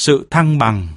sự thăng bằng.